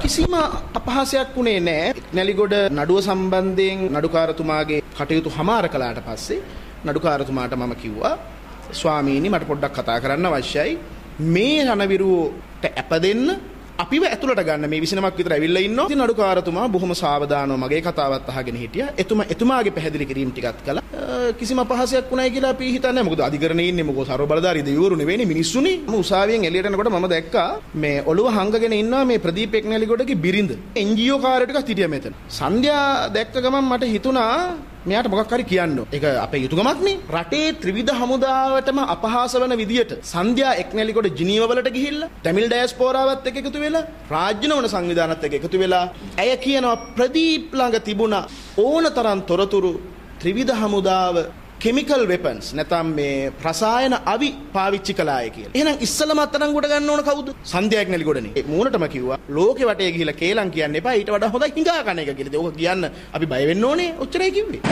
කිසිම අපහාසයක් වුණේ නෑ. නැලිගොඩ නඩුව සම්බන්ධයෙන් නඩුකාරතුමාගේ කටයුතු හමාර කළාට පස්සේ නඩුකාරතුමාට මම කිව්වා ස්වාමීනි මට පොඩ්ඩක් කතා කරන්න අවශ්‍යයි. මේ රණවිරුවට ඇප දෙන්න අපිව ඇතුළට ගන්න මේ 29ක් විතර ඇවිල්ලා ඉන්නවා. ඉතින් නඩුකාරතුමා බොහොම සාවධානව මගේ කතාවත් අහගෙන හිටියා. එතුමා එතුමාගේ පැහැදිලි කිරීම් ටිකක් කළා. කිසිම අපහසයක් වුණයි කියලා අපි හිතන්නේ. මොකද අධිකරණයේ ඉන්නේ මොකෝ සර්ව බලධාරීද ඉවරු නෙවෙයිනේ මිනිස්සුනේ. මම උසාවියෙන් එළියට එනකොට මම දැක්කා මේ ඔළුව හංගගෙන ඉන්නවා මේ ප්‍රදීප් එක්නැලිගොඩගේ බිරිඳ. NGO කාර්යයට ටිකක් හිටියා මෙතන. සන්ධ්‍යා දැක්ක ගමන් මට හිතුණා මෙයාට මොකක් හරි කියන්න. ඒක අපේ යුතුයකමක්නේ. රටේ ත්‍රිවිධ හමුදාවටම අපහාස වන විදියට සන්ධ්‍යා එක්නැලිකොට ජිනීව වලට ගිහිල්ලා ටැමිල් ඩයස්පෝරාවත් එක්ක එකතු වෙලා රාජ්‍ය නොවන සංවිධානත් එක්ක එකතු වෙලා ඇය කියනවා ප්‍රදීප් ළඟ තිබුණා ඕනතරම් තොරතුරු ත්‍රිවිධ හමුදාව කෙමිකල් වෙපන්ස් නැතම් මේ ප්‍රසායන අවි පාවිච්චි කලාය කියලා. එහෙනම් ඉස්සලම අත්අඩංගුවට ගන්න ඕන කවුද? සන්ධ්‍යාවක් නැලිගොඩනේ. ඒ මූණටම කිව්වා ලෝකෙ වටේ ගිහිලා කේලම් කියන්න එපා ඊට වඩා හොඳයි හිඟා කන එක කියලා. ඒක කියන්න අපි බය වෙන්න ඕනේ. ඔච්චරයි කිව්වේ.